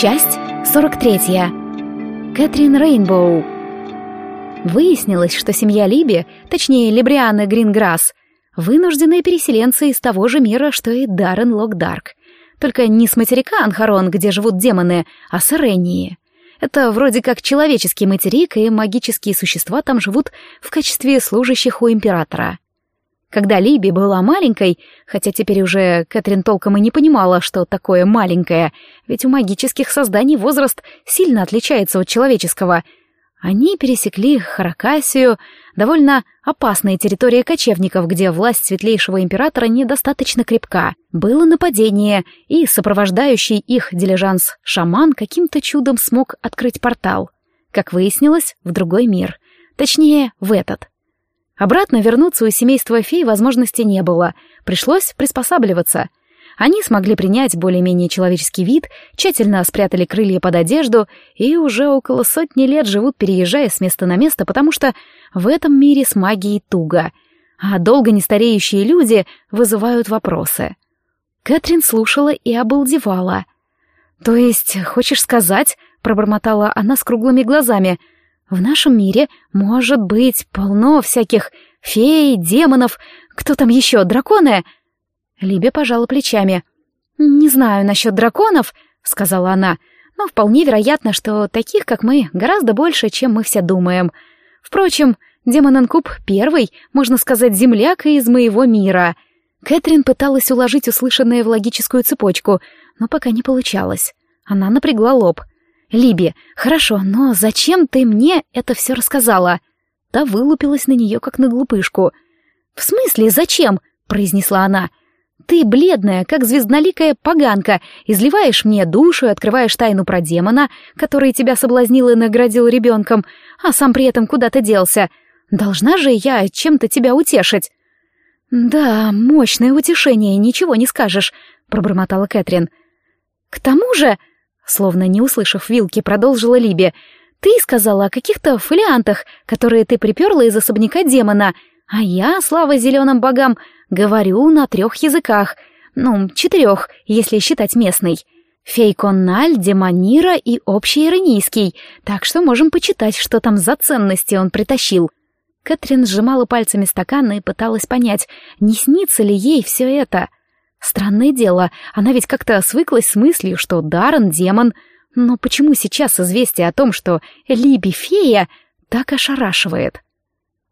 Часть 43. Кэтрин Рейнбоу. Выяснилось, что семья Либи, точнее Либрианы Гринграсс, вынужденные переселенцы из того же мира, что и Даррен Локдарк. Только не с материка Анхарон, где живут демоны, а с Ирении. Это вроде как человеческий материк, и магические существа там живут в качестве служащих у императора. Когда Либи была маленькой, хотя теперь уже Кэтрин толком и не понимала, что такое маленькое, ведь у магических созданий возраст сильно отличается от человеческого, они пересекли Харакасию, довольно опасная территория кочевников, где власть светлейшего императора недостаточно крепка. Было нападение, и сопровождающий их дилижанс шаман каким-то чудом смог открыть портал. Как выяснилось, в другой мир. Точнее, в этот. Обратно вернуться у семейства фей возможности не было, пришлось приспосабливаться. Они смогли принять более-менее человеческий вид, тщательно спрятали крылья под одежду и уже около сотни лет живут, переезжая с места на место, потому что в этом мире с магией туго, а долго не стареющие люди вызывают вопросы. Кэтрин слушала и обалдевала. «То есть, хочешь сказать...» — пробормотала она с круглыми глазами — в нашем мире может быть полно всяких фей, демонов, кто там еще, драконы?» Либе пожала плечами. «Не знаю насчет драконов», — сказала она, «но вполне вероятно, что таких, как мы, гораздо больше, чем мы все думаем. Впрочем, демон Анкуб первый, можно сказать, земляк из моего мира». Кэтрин пыталась уложить услышанное в логическую цепочку, но пока не получалось. Она напрягла лоб. «Либи, хорошо, но зачем ты мне это все рассказала?» Та вылупилась на нее, как на глупышку. «В смысле, зачем?» — произнесла она. «Ты бледная, как звездноликая поганка, изливаешь мне душу и открываешь тайну про демона, который тебя соблазнил и наградил ребенком, а сам при этом куда-то делся. Должна же я чем-то тебя утешить». «Да, мощное утешение, ничего не скажешь», — пробормотала Кэтрин. «К тому же...» Словно не услышав вилки, продолжила Либи. «Ты сказала о каких-то фолиантах, которые ты приперла из особняка демона, а я, слава зеленым богам, говорю на трех языках. Ну, четырех, если считать местный. Фейкональ, демонира и общий иронийский, так что можем почитать, что там за ценности он притащил». Кэтрин сжимала пальцами стакан и пыталась понять, не снится ли ей все это — Странное дело, она ведь как-то свыклась с мыслью, что Даррен — демон. Но почему сейчас известие о том, что Либи — фея, так ошарашивает?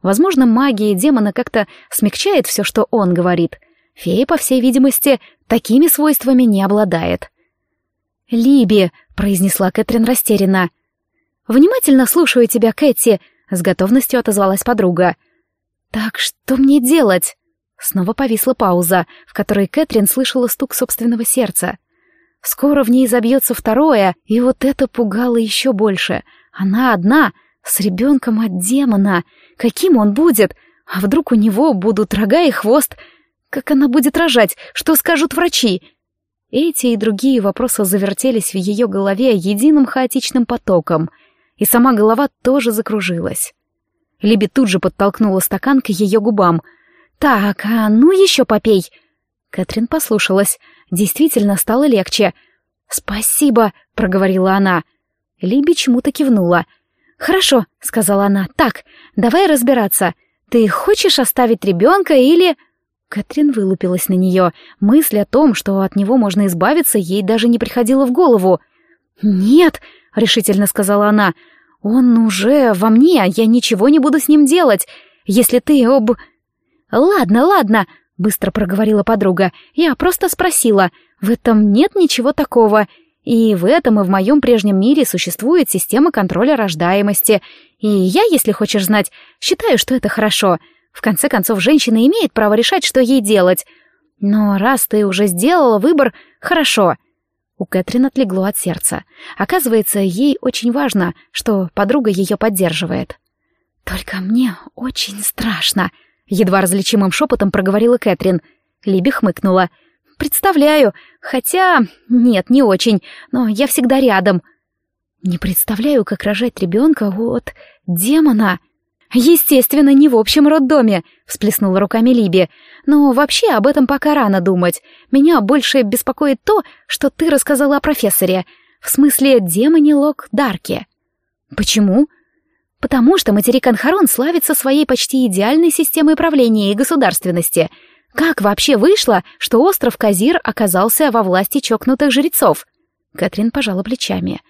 Возможно, магия демона как-то смягчает все, что он говорит. Фея, по всей видимости, такими свойствами не обладает. «Либи», — произнесла Кэтрин растерянно. «Внимательно слушаю тебя, Кэти», — с готовностью отозвалась подруга. «Так что мне делать?» Снова повисла пауза, в которой Кэтрин слышала стук собственного сердца. Скоро в ней забьется второе, и вот это пугало еще больше. Она одна, с ребенком от демона. Каким он будет? А вдруг у него будут рога и хвост? Как она будет рожать? Что скажут врачи? Эти и другие вопросы завертелись в ее голове единым хаотичным потоком, и сама голова тоже закружилась. Либи тут же подтолкнула стакан к ее губам — «Так, а ну еще попей!» Кэтрин послушалась. Действительно стало легче. «Спасибо», — проговорила она. Либи чему-то кивнула. «Хорошо», — сказала она. «Так, давай разбираться. Ты хочешь оставить ребенка или...» Кэтрин вылупилась на нее. Мысль о том, что от него можно избавиться, ей даже не приходила в голову. «Нет», — решительно сказала она, — «он уже во мне, я ничего не буду с ним делать. Если ты об...» «Ладно, ладно», — быстро проговорила подруга. «Я просто спросила. В этом нет ничего такого. И в этом и в моем прежнем мире существует система контроля рождаемости. И я, если хочешь знать, считаю, что это хорошо. В конце концов, женщина имеет право решать, что ей делать. Но раз ты уже сделала выбор, хорошо». У Кэтрин отлегло от сердца. Оказывается, ей очень важно, что подруга ее поддерживает. «Только мне очень страшно», Едва различимым шепотом проговорила Кэтрин. Либи хмыкнула. «Представляю. Хотя... Нет, не очень. Но я всегда рядом». «Не представляю, как рожать ребенка от... демона». Естественно, не в общем роддоме, всплеснула руками Либи. Но вообще об этом пока рано думать. Меня больше беспокоит то, что ты рассказала о профессоре. В смысле, демоне Лок Дарке. Почему? Потому что материк Анхарон славится своей почти идеальной системой правления и государственности. Как вообще вышло, что остров Казир оказался во власти чокнутых жрецов? Катрин пожала плечами.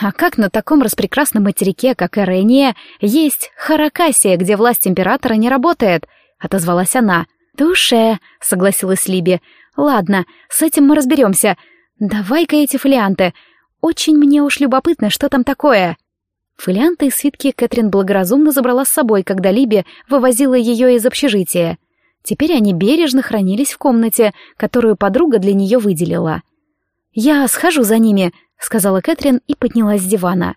А как на таком распрекрасном материке, как Эрения, есть Харакасия, где власть императора не работает? Отозвалась она. «Душе», — согласилась Либи. «Ладно, с этим мы разберемся. Давай-ка эти фолианты. Очень мне уж любопытно, что там такое». Фолианты и свитки Кэтрин благоразумно забрала с собой, когда Либи вывозила ее из общежития. Теперь они бережно хранились в комнате, которую подруга для нее выделила. «Я схожу за ними», — сказала Кэтрин и поднялась с дивана.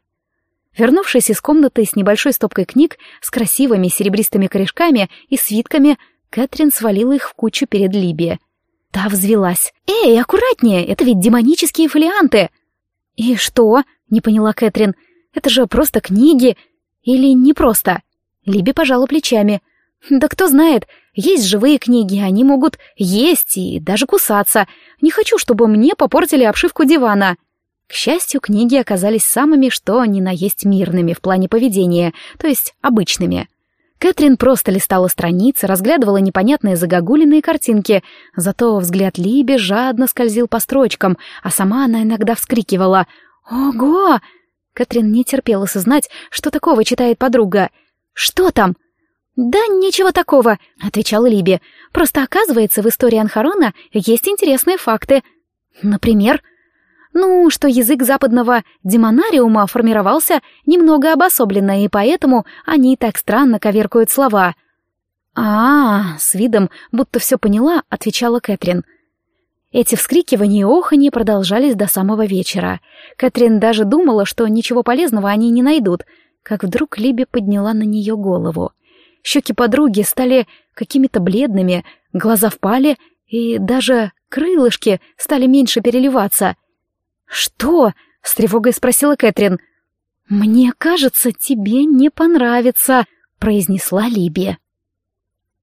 Вернувшись из комнаты с небольшой стопкой книг, с красивыми серебристыми корешками и свитками, Кэтрин свалила их в кучу перед Либи. Та взвелась. «Эй, аккуратнее, это ведь демонические фолианты!» «И что?» — не поняла Кэтрин. «Это же просто книги. Или не просто?» Либи пожала плечами. «Да кто знает, есть живые книги, они могут есть и даже кусаться. Не хочу, чтобы мне попортили обшивку дивана». К счастью, книги оказались самыми, что ни на есть мирными в плане поведения, то есть обычными. Кэтрин просто листала страницы, разглядывала непонятные загогулиные картинки, зато взгляд Либи жадно скользил по строчкам, а сама она иногда вскрикивала «Ого!». Кэтрин не терпела сознать, что такого читает подруга. «Что там?» «Да ничего такого», — отвечала Либи. «Просто оказывается, в истории Анхарона есть интересные факты. Например...» Ну, что язык западного демонариума формировался немного обособленно, и поэтому они так странно коверкуют слова. а, -а, -а с видом, будто все поняла, отвечала Кэтрин. Эти вскрикивания и оханье продолжались до самого вечера. Кэтрин даже думала, что ничего полезного они не найдут, как вдруг Либи подняла на нее голову. Щеки подруги стали какими-то бледными, глаза впали, и даже крылышки стали меньше переливаться — «Что?» — с тревогой спросила Кэтрин. «Мне кажется, тебе не понравится», — произнесла Либия.